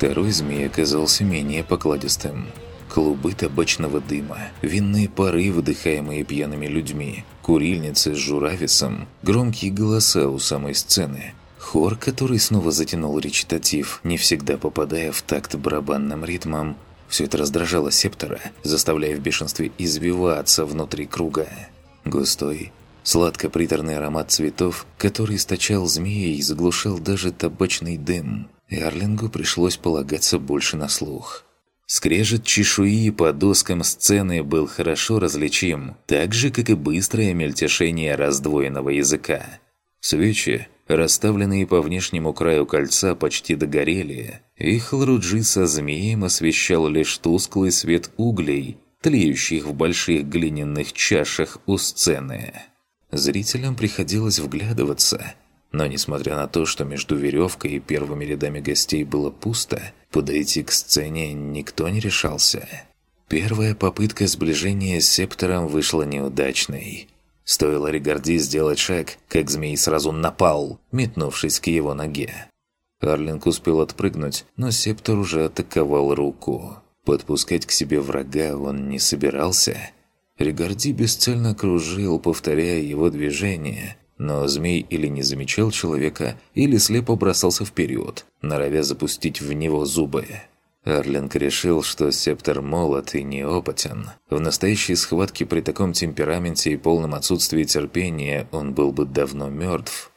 Второй змей оказался менее покладистым. Клубы табачного дыма, винные пары, выдыхаемые пьяными людьми, курильницы с журависом, громкие голоса у самой сцены, хор, который снова затянул речитатив, не всегда попадая в такт барабанным ритмом. Все это раздражало Септора, заставляя в бешенстве избиваться внутри круга. Густой, сладко-приторный аромат цветов, который источал змеи и заглушал даже табачный дым. И Арлингу пришлось полагаться больше на слух. Скрежет чешуи по доскам сцены был хорошо различим, так же, как и быстрое мельтешение раздвоенного языка. Свечи, расставленные по внешнему краю кольца, почти догорели, и Хлруджи со змеем освещал лишь тусклый свет углей, тлеющих в больших глиняных чашах у сцены. Зрителям приходилось вглядываться, но несмотря на то, что между веревкой и первыми рядами гостей было пусто, подойти к сцене никто не решался. Первая попытка сближения с Септором вышла неудачной. Стоило Ригарди сделать шаг, как змей сразу напал, метнувшись к его ноге. Арлинг успел отпрыгнуть, но Септор уже атаковал руку. Подпускать к себе врага он не собирался – Ригарди бесцельно кружил, повторяя его движения, но змей или не замечал человека, или слепо бросался вперед, норовя запустить в него зубы. Арлинг решил, что Септор молод и неопытен. В настоящей схватке при таком темпераменте и полном отсутствии терпения он был бы давно мертв.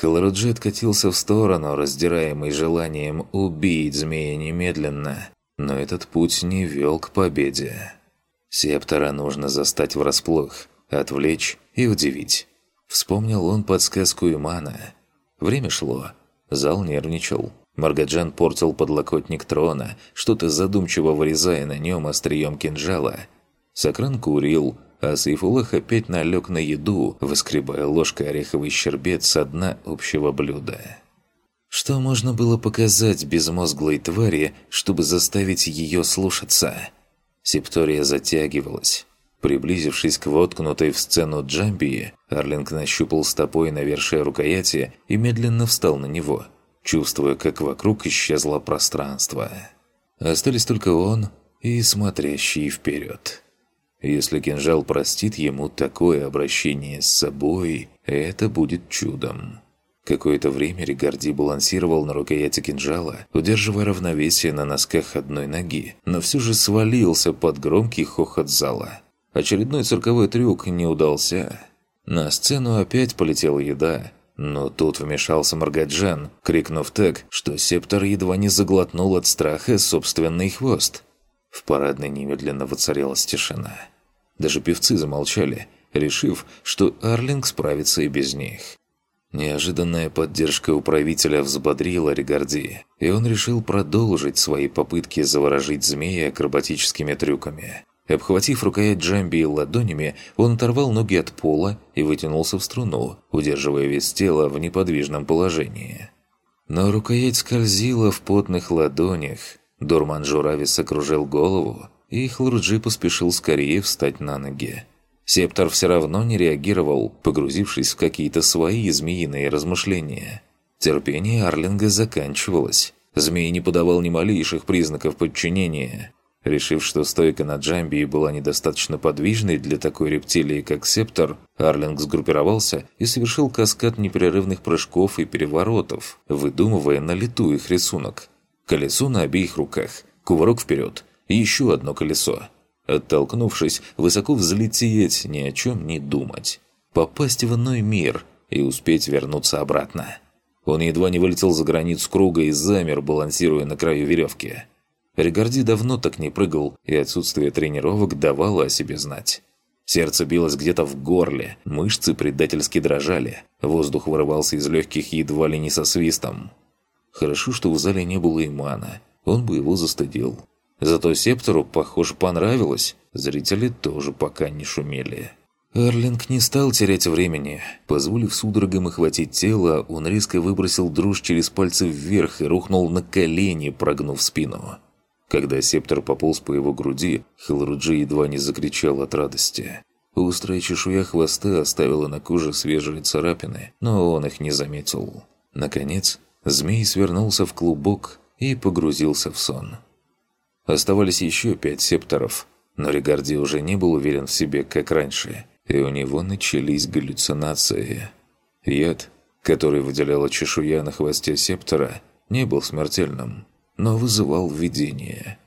Халаруджи откатился в сторону, раздираемый желанием убить змея немедленно, но этот путь не вел к победе. Септора нужно застать врасплох, отвлечь и удивить. Вспомнил он подсказку Имана. Время шло. Зал нервничал. Маргаджан портил подлокотник трона, что-то задумчиво вырезая на нем острием кинжала. Сакран курил, а Сайфулах опять налег на еду, выскребая ложкой ореховый щербет со дна общего блюда. Что можно было показать безмозглой твари, чтобы заставить ее слушаться – Септория затягивалась. Приблизившись к воткнутой в сцену Джамбии, Арлинг нащупал стопой навершие рукояти и медленно встал на него, чувствуя, как вокруг исчезло пространство. Остались только он и смотрящий вперед. Если кинжал простит ему такое обращение с собой, это будет чудом. Какое-то время Ригарди балансировал на рукояти кинжала, удерживая равновесие на носках одной ноги, но все же свалился под громкий хохот зала. Очередной цирковой трюк не удался. На сцену опять полетела еда, но тут вмешался Маргаджан, крикнув так, что Септор едва не заглотнул от страха собственный хвост. В парадной немедленно воцарилась тишина. Даже певцы замолчали, решив, что Арлинг справится и без них. Неожиданная поддержка управителя взбодрила Ригарди, и он решил продолжить свои попытки заворожить змея акробатическими трюками. Обхватив рукоять Джамби ладонями, он оторвал ноги от пола и вытянулся в струну, удерживая вес тела в неподвижном положении. Но рукоять скользила в потных ладонях, дурман Журавис окружил голову, и Хлурджи поспешил скорее встать на ноги. Септор все равно не реагировал, погрузившись в какие-то свои змеиные размышления. Терпение Арлинга заканчивалось. Змей не подавал ни малейших признаков подчинения. Решив, что стойка на Джамбии была недостаточно подвижной для такой рептилии, как Септор, Арлинг сгруппировался и совершил каскад непрерывных прыжков и переворотов, выдумывая на лету их рисунок. Колесо на обеих руках, кувырок вперед, и еще одно колесо – Оттолкнувшись, высоко взлететь, ни о чем не думать. Попасть в иной мир и успеть вернуться обратно. Он едва не вылетел за границу круга и замер, балансируя на краю веревки. Ригарди давно так не прыгал, и отсутствие тренировок давало о себе знать. Сердце билось где-то в горле, мышцы предательски дрожали, воздух вырывался из легких едва ли не со свистом. Хорошо, что в зале не было имана, он бы его застыдил. Зато Септору, похоже, понравилось. Зрители тоже пока не шумели. Арлинг не стал терять времени. Позволив судорогам охватить тело, он резко выбросил друж через пальцы вверх и рухнул на колени, прогнув спину. Когда септор пополз по его груди, Хелруджи едва не закричал от радости. Острая чешуя хвоста оставила на коже свежие царапины, но он их не заметил. Наконец, змей свернулся в клубок и погрузился в сон. Оставались еще пять септоров, но Регарди уже не был уверен в себе, как раньше, и у него начались галлюцинации. Яд, который выделяла чешуя на хвосте септора, не был смертельным, но вызывал видение.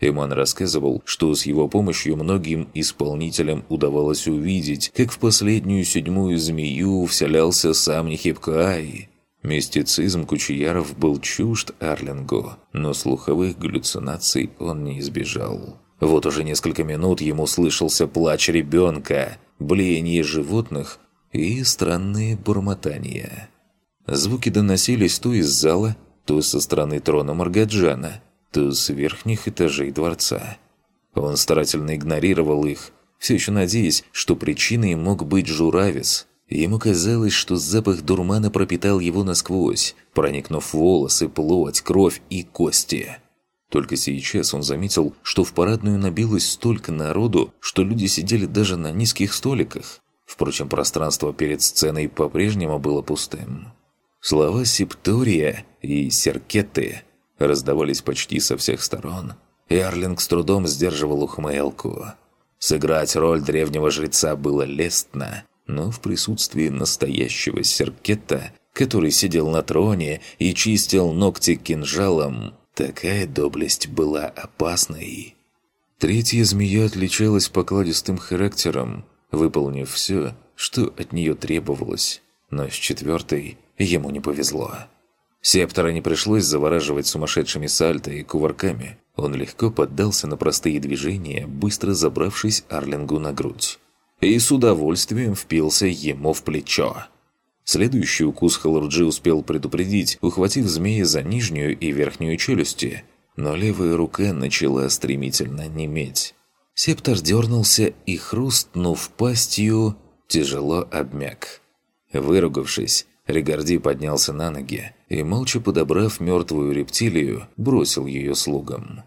Иман рассказывал, что с его помощью многим исполнителям удавалось увидеть, как в последнюю седьмую змею вселялся сам Нехипкаи. Мистицизм Кучияров был чужд Арлингу, но слуховых галлюцинаций он не избежал. Вот уже несколько минут ему слышался плач ребенка, блеяние животных и странные бормотания. Звуки доносились то из зала, то со стороны трона Маргаджана, то с верхних этажей дворца. Он старательно игнорировал их, все еще надеясь, что причиной мог быть журавец. Ему казалось, что запах дурмана пропитал его насквозь, проникнув волосы, плоть, кровь и кости. Только сейчас он заметил, что в парадную набилось столько народу, что люди сидели даже на низких столиках. Впрочем, пространство перед сценой по-прежнему было пустым. Слова «септория» и «серкеты» раздавались почти со всех сторон, и Арлинг с трудом сдерживал ухмылку. Сыграть роль древнего жреца было лестно, но в присутствии настоящего серкета, который сидел на троне и чистил ногти кинжалом, такая доблесть была опасной. Третья змея отличалась покладистым характером, выполнив все, что от нее требовалось, но с четвертой ему не повезло. Септора не пришлось завораживать сумасшедшими сальто и кувырками. Он легко поддался на простые движения, быстро забравшись Арлингу на грудь. И с удовольствием впился ему в плечо. Следующий укус Халурджи успел предупредить, ухватив змея за нижнюю и верхнюю челюсти, но левая рука начала стремительно неметь. Септор дернулся и, хрустнув пастью, тяжело обмяк. Выругавшись, Регарди поднялся на ноги и, молча подобрав мертвую рептилию, бросил ее слугам.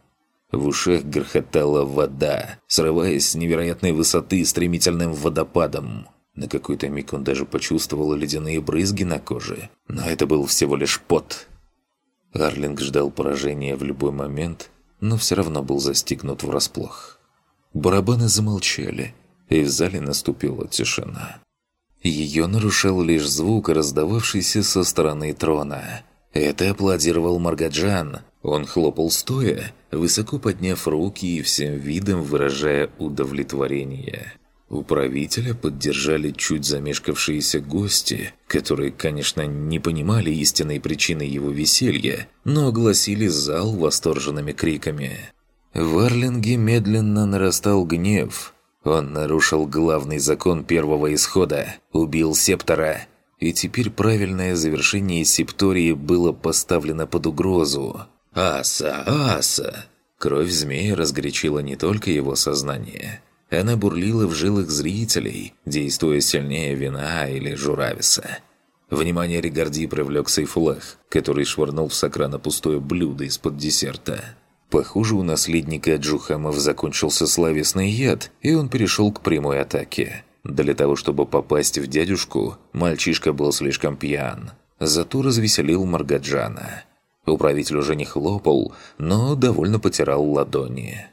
В ушах грохотала вода, срываясь с невероятной высоты стремительным водопадом. На какой-то миг он даже почувствовал ледяные брызги на коже, но это был всего лишь пот. Арлинг ждал поражения в любой момент, но все равно был застигнут врасплох. Барабаны замолчали, и в зале наступила тишина. Ее нарушал лишь звук, раздававшийся со стороны трона. Это аплодировал Маргаджан. Он хлопал стоя, высоко подняв руки и всем видом выражая удовлетворение. У правителя поддержали чуть замешкавшиеся гости, которые, конечно, не понимали истинной причины его веселья, но огласили зал восторженными криками. В Арлинге медленно нарастал гнев. Он нарушил главный закон первого исхода, убил Септора. И теперь правильное завершение Септории было поставлено под угрозу. «Аса! Аса!» Кровь змея разгорячила не только его сознание. Она бурлила в жилах зрителей, действуя сильнее вина или журависа. Внимание Регарди привлек Сейфулах, который швырнул в Сокрана пустое блюдо из-под десерта. Похоже, у наследника Джухамов закончился славесный яд, и он перешел к прямой атаке. Для того, чтобы попасть в дядюшку, мальчишка был слишком пьян. Зато развеселил Маргаджана. Управитель уже не хлопал, но довольно потирал ладони.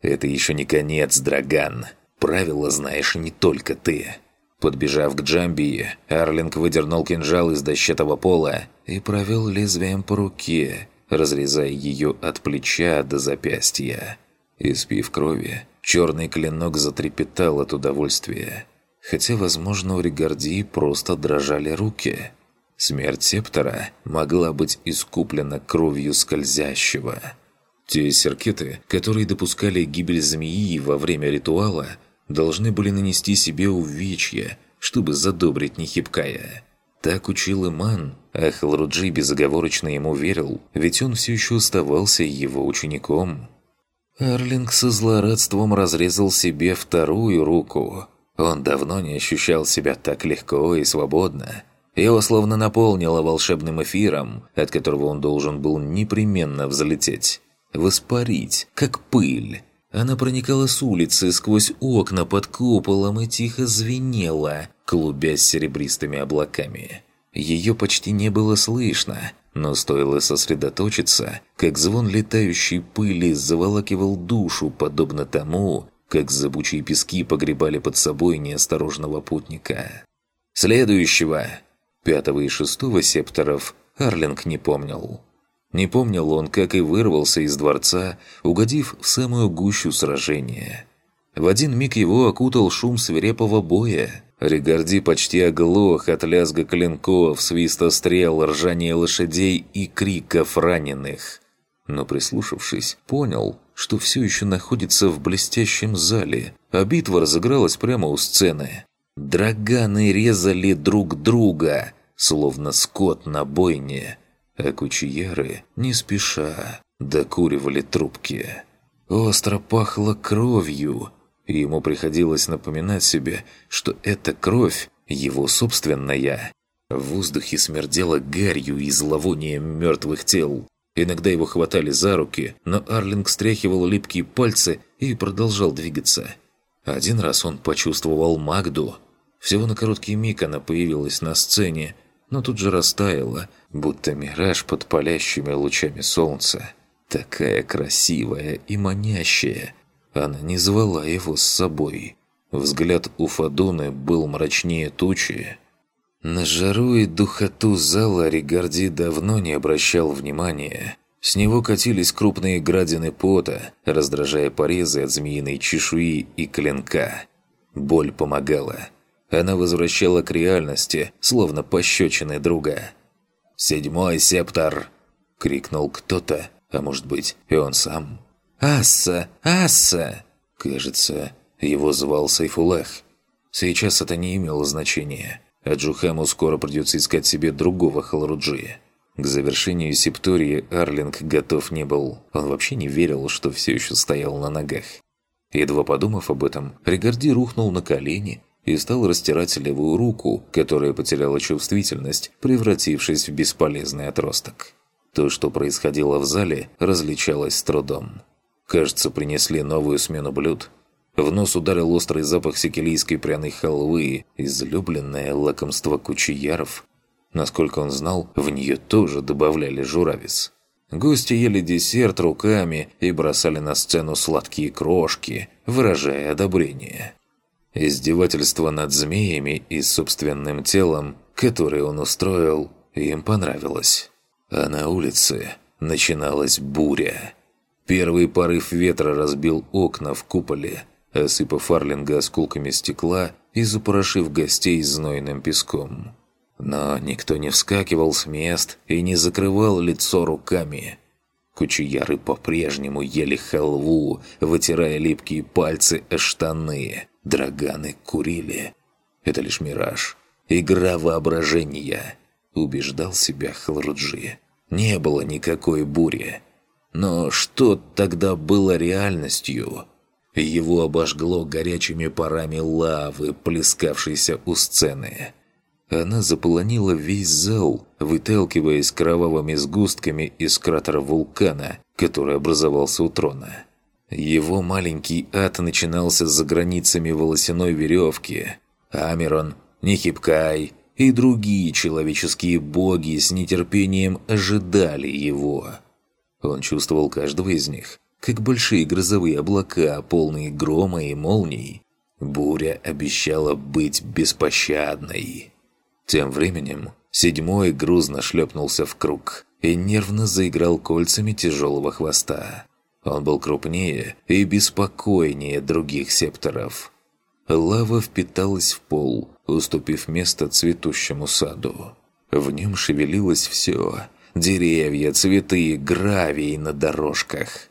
«Это еще не конец, Драган. Правила знаешь не только ты». Подбежав к Джамбии, Арлинг выдернул кинжал из дощатого пола и провел лезвием по руке, разрезая ее от плеча до запястья. Испив крови, черный клинок затрепетал от удовольствия. Хотя, возможно, у Ригарди просто дрожали руки. Смерть Септора могла быть искуплена кровью скользящего. Те серкеты, которые допускали гибель змеи во время ритуала, должны были нанести себе увечья, чтобы задобрить Нехипкая. Так учил Иман, а Халруджи безоговорочно ему верил, ведь он все еще оставался его учеником. Арлинг со злорадством разрезал себе вторую руку. Он давно не ощущал себя так легко и свободно. Его словно наполнило волшебным эфиром, от которого он должен был непременно взлететь. Воспарить, как пыль. Она проникала с улицы сквозь окна под куполом и тихо звенела, клубясь серебристыми облаками. Ее почти не было слышно, Но стоило сосредоточиться, как звон летающей пыли заволакивал душу, подобно тому, как зыбучие пески погребали под собой неосторожного путника. Следующего, пятого и шестого септоров, Арлинг не помнил. Не помнил он, как и вырвался из дворца, угодив в самую гущу сражения. В один миг его окутал шум свирепого боя. Регарди почти оглох от лязга клинков, свиста стрел, ржания лошадей и криков раненых. Но прислушавшись, понял, что все еще находится в блестящем зале, а битва разыгралась прямо у сцены. Драганы резали друг друга, словно скот на бойне, а кучияры, не спеша, докуривали трубки. Остро пахло кровью, и ему приходилось напоминать себе, что эта кровь его собственная. В воздухе смердело гарью и зловонием мертвых тел. Иногда его хватали за руки, но Арлинг стряхивал липкие пальцы и продолжал двигаться. Один раз он почувствовал Магду. Всего на короткий миг она появилась на сцене, но тут же растаяла, будто мираж под палящими лучами солнца. Такая красивая и манящая. Она не звала его с собой. Взгляд у Фадуны был мрачнее тучи. На жару и духоту зала Ригарди давно не обращал внимания. С него катились крупные градины пота, раздражая порезы от змеиной чешуи и клинка. Боль помогала. Она возвращала к реальности, словно пощечины друга. «Седьмой септор!» — крикнул кто-то, а может быть и он сам. «Асса! Асса!» Кажется, его звал Сайфулах. Сейчас это не имело значения, а Джухаму скоро придется искать себе другого Халруджи. К завершению септории Арлинг готов не был. Он вообще не верил, что все еще стоял на ногах. Едва подумав об этом, Ригарди рухнул на колени и стал растирать левую руку, которая потеряла чувствительность, превратившись в бесполезный отросток. То, что происходило в зале, различалось с трудом. Кажется, принесли новую смену блюд. В нос ударил острый запах сикилийской пряной халвы, излюбленное лакомство кучияров. Насколько он знал, в нее тоже добавляли журавис. Гости ели десерт руками и бросали на сцену сладкие крошки, выражая одобрение. Издевательство над змеями и собственным телом, которое он устроил, им понравилось. А на улице начиналась буря. Первый порыв ветра разбил окна в куполе, осыпав Фарлинга осколками стекла и запорошив гостей знойным песком. Но никто не вскакивал с мест и не закрывал лицо руками. Кучияры по-прежнему ели халву, вытирая липкие пальцы о штаны. Драганы курили. Это лишь мираж. Игра воображения. Убеждал себя Хлруджи. Не было никакой бури. Но что тогда было реальностью? Его обожгло горячими парами лавы, плескавшейся у сцены. Она заполонила весь зал, выталкиваясь кровавыми сгустками из кратера вулкана, который образовался у трона. Его маленький ад начинался за границами волосяной веревки. Амерон, Нихипкай и другие человеческие боги с нетерпением ожидали его. Он чувствовал каждого из них, как большие грозовые облака, полные грома и молний. Буря обещала быть беспощадной. Тем временем седьмой грузно шлепнулся в круг и нервно заиграл кольцами тяжелого хвоста. Он был крупнее и беспокойнее других септоров. Лава впиталась в пол, уступив место цветущему саду. В нем шевелилось все – деревья, цветы, гравий на дорожках.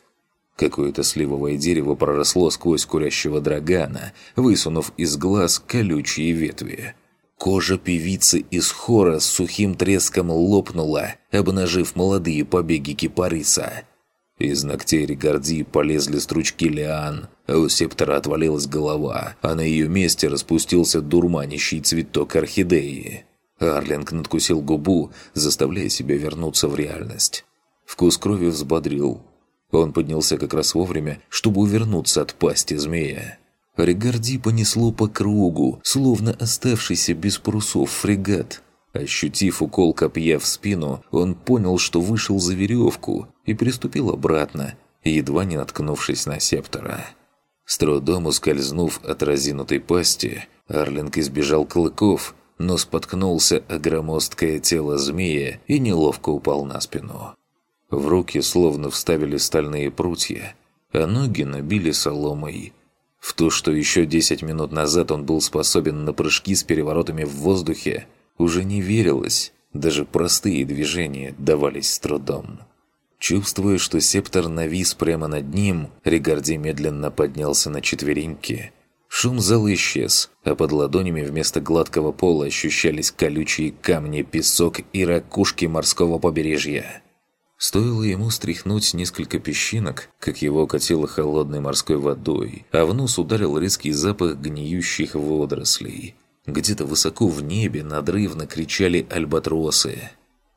Какое-то сливовое дерево проросло сквозь курящего драгана, высунув из глаз колючие ветви. Кожа певицы из хора с сухим треском лопнула, обнажив молодые побеги кипариса – из ногтей Ригарди полезли стручки лиан, а у септора отвалилась голова, а на ее месте распустился дурманящий цветок орхидеи. Арлинг надкусил губу, заставляя себя вернуться в реальность. Вкус крови взбодрил. Он поднялся как раз вовремя, чтобы увернуться от пасти змея. Ригарди понесло по кругу, словно оставшийся без парусов фрегат. Ощутив укол копья в спину, он понял, что вышел за веревку и приступил обратно, едва не наткнувшись на септора. С трудом ускользнув от разинутой пасти, Арлинг избежал клыков, но споткнулся о громоздкое тело змея и неловко упал на спину. В руки словно вставили стальные прутья, а ноги набили соломой. В то, что еще 10 минут назад он был способен на прыжки с переворотами в воздухе, уже не верилось, даже простые движения давались с трудом. Чувствуя, что септор навис прямо над ним, Ригарди медленно поднялся на четвереньки. Шум зала исчез, а под ладонями вместо гладкого пола ощущались колючие камни, песок и ракушки морского побережья. Стоило ему стряхнуть несколько песчинок, как его окатило холодной морской водой, а в нос ударил резкий запах гниющих водорослей. Где-то высоко в небе надрывно кричали альбатросы.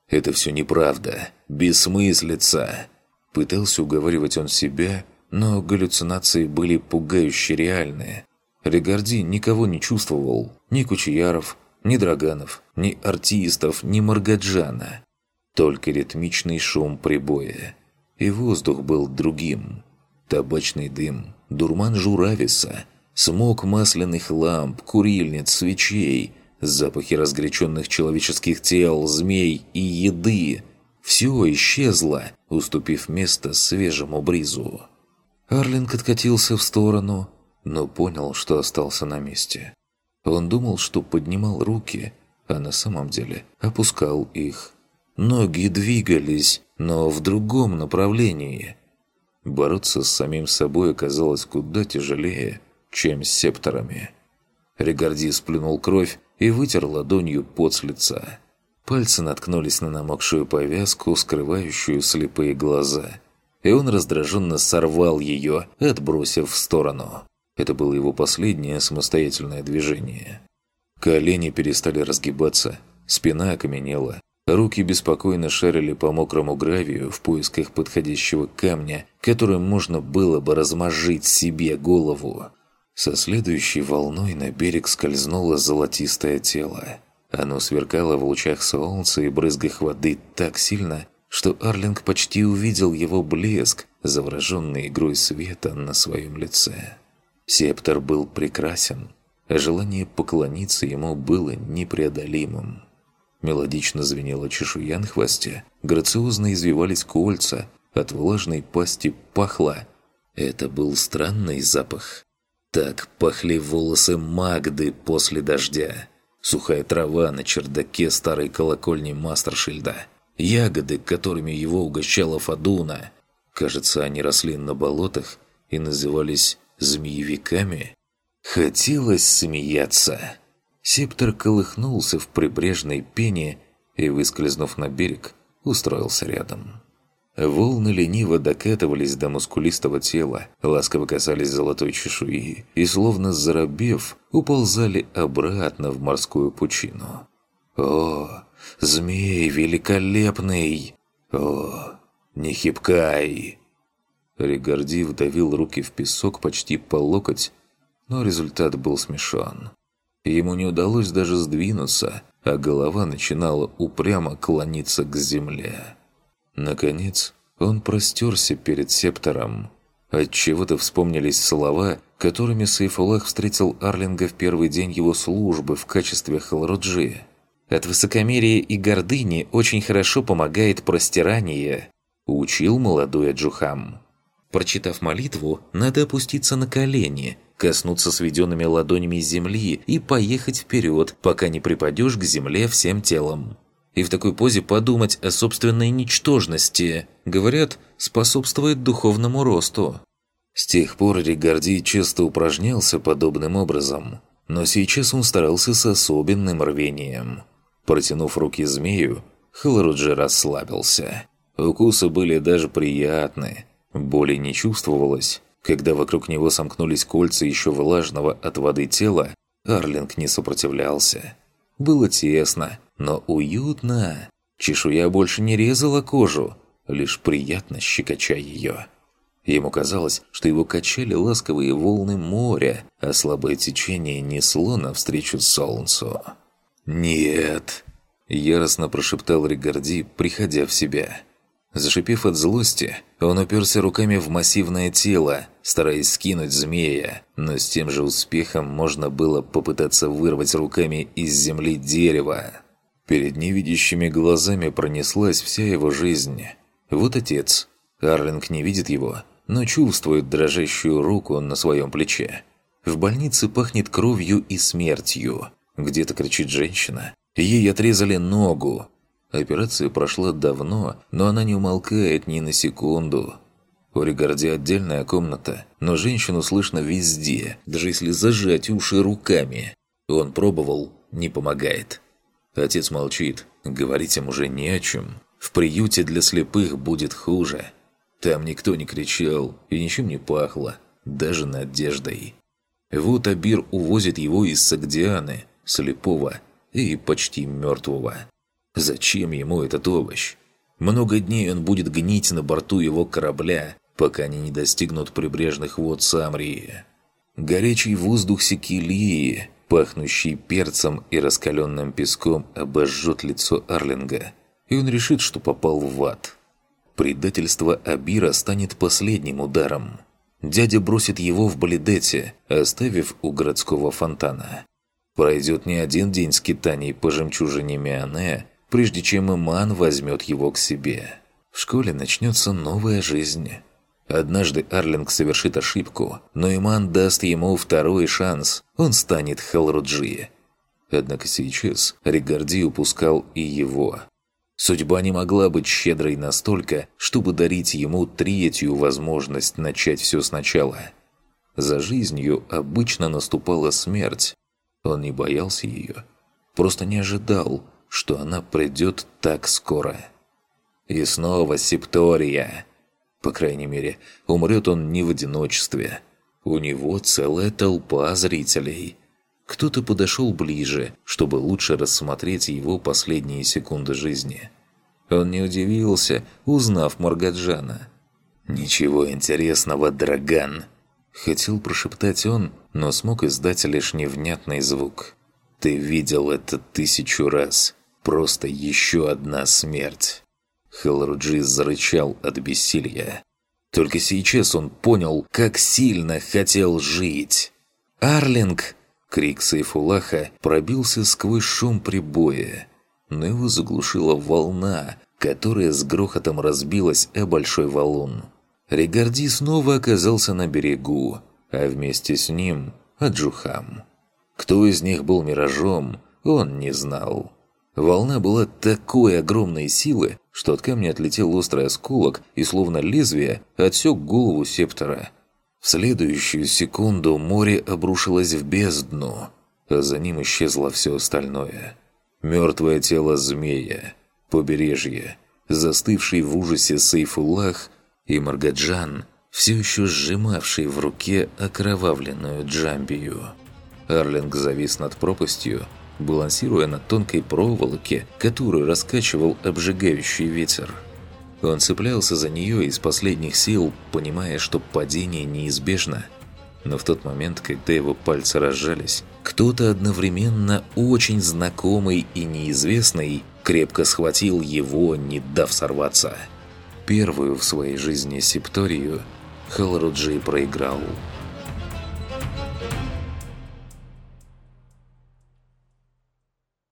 «Это все неправда. Бессмыслица!» Пытался уговаривать он себя, но галлюцинации были пугающе реальные. Регарди никого не чувствовал. Ни Кучияров, ни Драганов, ни артистов, ни Маргаджана. Только ритмичный шум прибоя. И воздух был другим. Табачный дым, дурман журависа, смог масляных ламп, курильниц, свечей, запахи разгоряченных человеческих тел, змей и еды. Все исчезло, уступив место свежему бризу. Арлинг откатился в сторону, но понял, что остался на месте. Он думал, что поднимал руки, а на самом деле опускал их. Ноги двигались, но в другом направлении. Бороться с самим собой оказалось куда тяжелее, чем с септорами. Регарди сплюнул кровь и вытер ладонью пот с лица. Пальцы наткнулись на намокшую повязку, скрывающую слепые глаза. И он раздраженно сорвал ее, отбросив в сторону. Это было его последнее самостоятельное движение. Колени перестали разгибаться, спина окаменела, Руки беспокойно шарили по мокрому гравию в поисках подходящего камня, которым можно было бы размозжить себе голову. Со следующей волной на берег скользнуло золотистое тело. Оно сверкало в лучах солнца и брызгах воды так сильно, что Арлинг почти увидел его блеск, завороженный игрой света на своем лице. Септор был прекрасен, а желание поклониться ему было непреодолимым. Мелодично звенела чешуя на хвосте, грациозно извивались кольца, от влажной пасти пахло. Это был странный запах. Так пахли волосы Магды после дождя. Сухая трава на чердаке старой колокольни Мастершильда. Ягоды, которыми его угощала Фадуна. Кажется, они росли на болотах и назывались змеевиками. Хотелось смеяться. Септор колыхнулся в прибрежной пене и, выскользнув на берег, устроился рядом. Волны лениво докатывались до мускулистого тела, ласково касались золотой чешуи и, словно заробев, уползали обратно в морскую пучину. «О, змей великолепный! О, не хипкай!» Ригарди вдавил руки в песок почти по локоть, но результат был смешон. Ему не удалось даже сдвинуться, а голова начинала упрямо клониться к земле. Наконец, он простерся перед септором. Отчего-то вспомнились слова, которыми Сейфулах встретил Арлинга в первый день его службы в качестве халруджи. «От высокомерия и гордыни очень хорошо помогает простирание», – учил молодой Аджухам. Прочитав молитву, надо опуститься на колени – коснуться сведенными ладонями земли и поехать вперед, пока не припадешь к земле всем телом. И в такой позе подумать о собственной ничтожности, говорят, способствует духовному росту. С тех пор Ригарди часто упражнялся подобным образом, но сейчас он старался с особенным рвением. Протянув руки змею, Халаруджи расслабился. Укусы были даже приятны, боли не чувствовалось, когда вокруг него сомкнулись кольца еще влажного от воды тела, Арлинг не сопротивлялся. Было тесно, но уютно. Чешуя больше не резала кожу, лишь приятно щекоча ее. Ему казалось, что его качали ласковые волны моря, а слабое течение несло навстречу солнцу. «Нет!» Яростно прошептал Ригарди, приходя в себя. Зашипев от злости, он уперся руками в массивное тело, стараясь скинуть змея, но с тем же успехом можно было попытаться вырвать руками из земли дерево. Перед невидящими глазами пронеслась вся его жизнь. Вот отец. Арлинг не видит его, но чувствует дрожащую руку на своем плече. В больнице пахнет кровью и смертью. Где-то кричит женщина. Ей отрезали ногу, Операция прошла давно, но она не умолкает ни на секунду. У Ригарди отдельная комната, но женщину слышно везде, даже если зажать уши руками. Он пробовал, не помогает. Отец молчит, говорить им уже не о чем. В приюте для слепых будет хуже. Там никто не кричал и ничем не пахло, даже надеждой. Вот Абир увозит его из Сагдианы, слепого и почти мертвого. Зачем ему этот овощ? Много дней он будет гнить на борту его корабля, пока они не достигнут прибрежных вод Самрии. Горячий воздух Секилии, пахнущий перцем и раскаленным песком, обожжет лицо Арлинга, и он решит, что попал в ад. Предательство Абира станет последним ударом. Дядя бросит его в Балидете, оставив у городского фонтана. Пройдет не один день скитаний по жемчужине Миане, прежде чем Иман возьмет его к себе. В школе начнется новая жизнь. Однажды Арлинг совершит ошибку, но Иман даст ему второй шанс, он станет Халруджи. Однако сейчас Ригарди упускал и его. Судьба не могла быть щедрой настолько, чтобы дарить ему третью возможность начать все сначала. За жизнью обычно наступала смерть. Он не боялся ее, просто не ожидал, что она придет так скоро. И снова Септория. По крайней мере, умрет он не в одиночестве. У него целая толпа зрителей. Кто-то подошел ближе, чтобы лучше рассмотреть его последние секунды жизни. Он не удивился, узнав Маргаджана. «Ничего интересного, Драган!» Хотел прошептать он, но смог издать лишь невнятный звук. «Ты видел это тысячу раз. Просто еще одна смерть. Хелруджи зарычал от бессилия. Только сейчас он понял, как сильно хотел жить. «Арлинг!» Крик Сайфулаха пробился сквозь шум прибоя, но его заглушила волна, которая с грохотом разбилась о большой валун. Регарди снова оказался на берегу, а вместе с ним – Аджухам. Кто из них был миражом, он не знал. Волна была такой огромной силы, что от камня отлетел острый осколок и, словно лезвие, отсек голову септора. В следующую секунду море обрушилось в бездну, а за ним исчезло все остальное. Мертвое тело змея, побережье, застывший в ужасе Сейфуллах и Маргаджан, все еще сжимавший в руке окровавленную джамбию. Арлинг завис над пропастью, балансируя на тонкой проволоке, которую раскачивал обжигающий ветер. Он цеплялся за нее из последних сил, понимая, что падение неизбежно. Но в тот момент, когда его пальцы разжались, кто-то одновременно очень знакомый и неизвестный крепко схватил его, не дав сорваться. Первую в своей жизни септорию Халруджи проиграл –